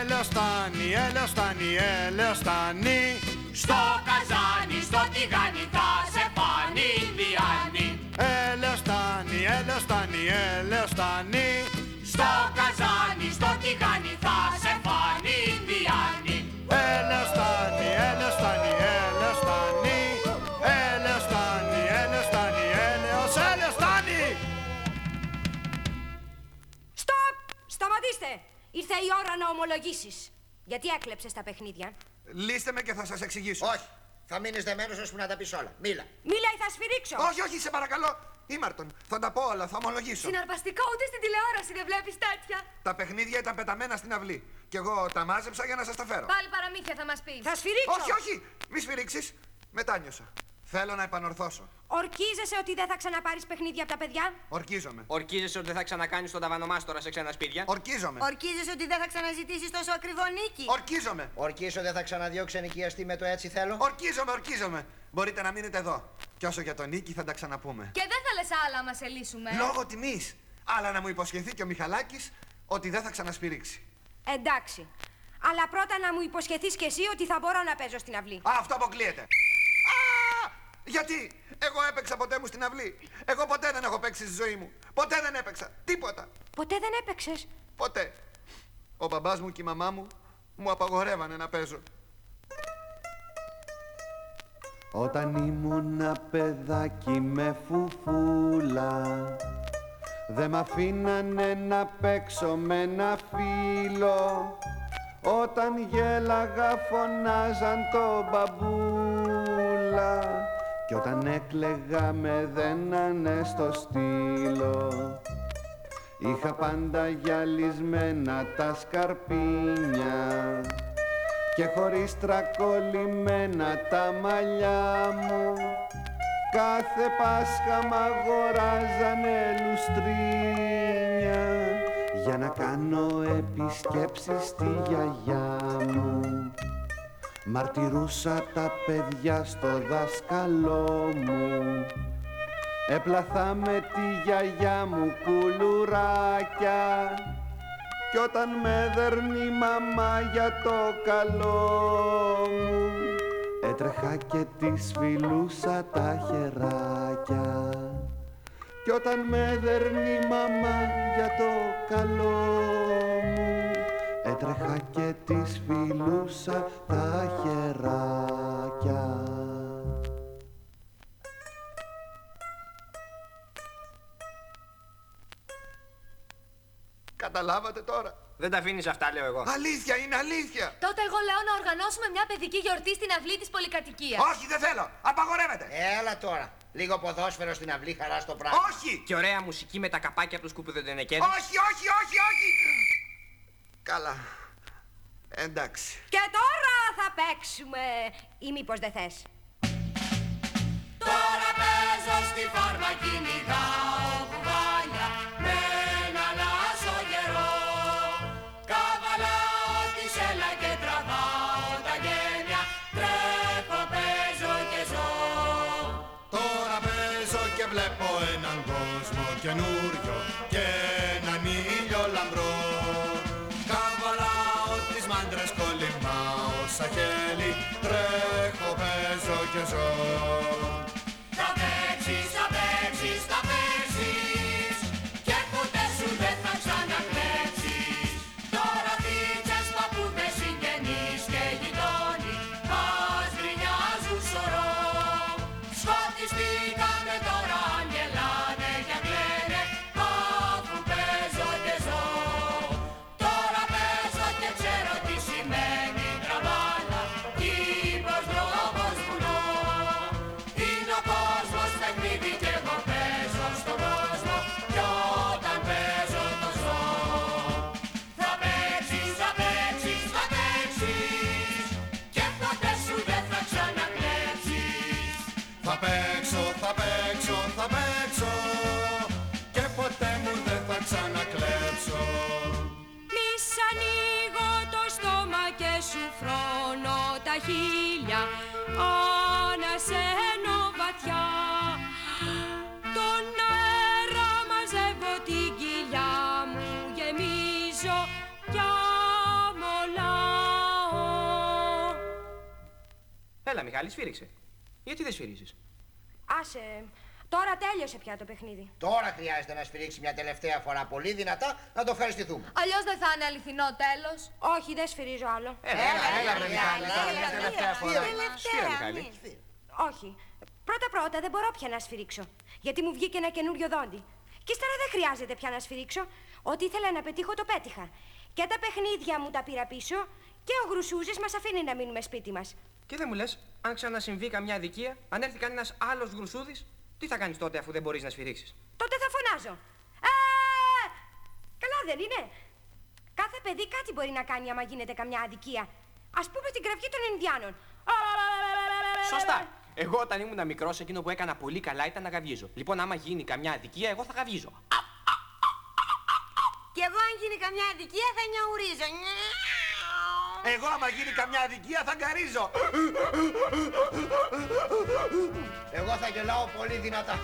Speaker 13: Ελεοστάνη, ελεοστάνη, ελεοστάνη
Speaker 6: Στο καζάνι, στο τηγάνι θα σε φάνει Ινδιάνη
Speaker 13: Ελεοστάνη, ελεοστάνη, ελεοστάνη
Speaker 6: Στο καζάνι, στο τηγάνι θα σε
Speaker 2: Ήρθε η ώρα να ομολογήσεις. Γιατί έκλεψες τα παιχνίδια;
Speaker 9: Λύστε με και θα σας εξηγήσω.
Speaker 4: Όχι. Θα μείνεις δεμένος ώσπου να τα πεις όλα. Μίλα.
Speaker 2: Μίλα ή θα σφυρίξω.
Speaker 9: Όχι, όχι, σε παρακαλώ. Ήμαρτον, θα τα πω όλα, θα ομολογήσω.
Speaker 3: Συναρπαστικό ούτε στην τηλεόραση δεν βλέπεις τέτοια.
Speaker 9: Τα παιχνίδια ήταν πεταμένα στην αυλή. Και εγώ τα μάζεψα για να σας τα φέρω.
Speaker 3: Πάλι παραμύθια θα μας πεις.
Speaker 2: Θα σφυρίξω.
Speaker 9: Όχι, όχι, μη σφυρίξεις. Μετάνιωσα. Θέλω να επανορθώσω.
Speaker 2: Ορκίζεσαι ότι δεν θα ξαναπάρεις παιχνίδια από τα παιδιά;
Speaker 9: Ορκίζομαι.
Speaker 10: Ορκίζεσαι ότι δεν θα ξανακάνεις τον ταβανομάστορα σε ξένα σπίτια;
Speaker 9: Ορκίζομαι.
Speaker 5: Ορκίζεσαι ότι δεν θα ξαναζητήσεις τόσο ακριβό νίκη;
Speaker 9: Ορκίζομαι.
Speaker 4: Ορκίσω δεν θα ξαναδιώξει ενοικιαστή με το έτσι θέλω.
Speaker 9: Ορκίζομαι, ορκίζομαι. Μπορείτε να μείνετε εδώ. Και όσο για τον Νίκη θα τα ξαναπούμε.
Speaker 3: Και δεν θα λες άλλα άμα σε λύσουμε.
Speaker 9: Λόγω τιμής. Αλλά να μου υποσχεθεί και ο Μιχαλάκης ότι δεν θα ξανασπυρίξει.
Speaker 2: Εντάξει. Αλλά πρώτα να μου υποσχεθείς κι εσύ ότι θα μπορώ να παίζω στην αυλή.
Speaker 9: Α, αυτό αποκλείεται. Α! Γιατί; Εγώ έπαιξα ποτέ μου στην αυλή. Εγώ ποτέ δεν έχω παίξει στη ζωή μου. Ποτέ δεν έπαιξα. Τίποτα.
Speaker 2: Ποτέ δεν έπαιξες;
Speaker 9: Ποτέ. Ο μπαμπάς μου και η μαμά μου μου απαγορεύανε να παίζω.
Speaker 13: Όταν ήμουν παιδάκι με φουφούλα
Speaker 9: Δε μ' αφήνανε να παίξω με ένα φίλο Όταν γέλαγα φωνάζαν το μπαμπούλα Κι όταν έκλεγα με δένανε στο στήλο Είχα πάντα γυαλισμένα τα σκαρπίνια και χωρίς τρακολλημένα τα μαλλιά μου. Κάθε Πάσχα μ' αγοράζανε λουστρίνια για να κάνω επισκέψεις στη γιαγιά μου Μαρτυρούσα τα παιδιά στο δάσκαλό μου. Έπλαθα με τη γιαγιά μου κουλουράκια. Κι όταν με δέρνει η μαμά για το καλό μου Έτρεχα και της φιλούσα τα χεράκια. Κι όταν με δέρνει η μαμά για το καλό μου Έτρεχα και της φιλούσα τα χεράκια
Speaker 14: Καταλάβατε τώρα.
Speaker 10: Δεν τα αφήνεις αυτά, λέω εγώ.
Speaker 14: Αλήθεια, είναι αλήθεια.
Speaker 3: Τότε εγώ λέω να οργανώσουμε μια παιδική γιορτή στην αυλή της πολυκατοικίας.
Speaker 14: Όχι, δεν θέλω. Απαγορεύεται.
Speaker 4: Έλα τώρα. Λίγο ποδόσφαιρο στην αυλή, χαρά στο πράγμα.
Speaker 14: Όχι!
Speaker 10: Και ωραία μουσική με τα καπάκια από του σκουπιδεντενεκέδε.
Speaker 14: Όχι, όχι, όχι, όχι. Καλά. Εντάξει.
Speaker 2: Και τώρα θα παίξουμε. Ή μήπως δεν θες.
Speaker 6: Τώρα παίζω στη φάρμα κυνηγάω
Speaker 9: παίξω, θα παίξω, θα παίξω και ποτέ μου δεν θα ξανακλέψω
Speaker 15: Μη σ' ανοίγω το στόμα και σου φρώνω τα χείλια Ανασένω βαθιά Τον αέρα μαζεύω την κοιλιά μου Γεμίζω κι αμολάω
Speaker 10: Έλα, Μιχάλη, σφύριξε. Γιατί δεν σφυρίζεις.
Speaker 2: Άσε, τώρα τέλειωσε πια το παιχνίδι.
Speaker 4: Τώρα χρειάζεται να σφυρίξει μια τελευταία φορά πολύ δυνατά να το ευχαριστηθούμε.
Speaker 3: Αλλιώ δεν θα είναι αληθινό τέλο.
Speaker 2: Όχι, δεν σφυρίζω άλλο.
Speaker 10: Έλα, έλα, έλα, βρε Μιχάλη, τώρα μια τελευταία φορά.
Speaker 2: Τελευταία,
Speaker 10: Σφύρα, Μιχάλη.
Speaker 2: Όχι. Πρώτα-πρώτα δεν μπορώ πια να σφυρίξω. Γιατί μου βγήκε ένα καινούριο δόντι. Και ύστερα δεν χρειάζεται πια να σφυρίξω. Ό,τι ήθελα να πετύχω το πέτυχα. Και τα παιχνίδια μου τα πήρα πίσω και ο Γρουσούζης μας αφήνει να μείνουμε σπίτι μας.
Speaker 10: Και δεν μου λες, αν ξανασυμβεί καμιά αδικία, αν έρθει κανένας άλλος γρουσούδης, τι θα κάνεις τότε αφού δεν μπορείς να σφυρίξεις;
Speaker 2: Τότε θα φωνάζω. Α! Καλά δεν είναι. Κάθε παιδί κάτι μπορεί να κάνει άμα γίνεται καμιά αδικία. Ας πούμε στην κραυγή των Ινδιάνων.
Speaker 10: Σωστά. Εγώ όταν ήμουν μικρός, εκείνο που έκανα πολύ καλά ήταν να γαβγίζω. Λοιπόν, άμα γίνει καμιά αδικία, εγώ θα γαβγίζω.
Speaker 5: Και εγώ αν γίνει καμιά αδικία θα νιαουρίζω.
Speaker 14: Εγώ άμα γίνει καμιά αδικία θα γκαρίζω.
Speaker 4: Εγώ θα γελάω πολύ δυνατά.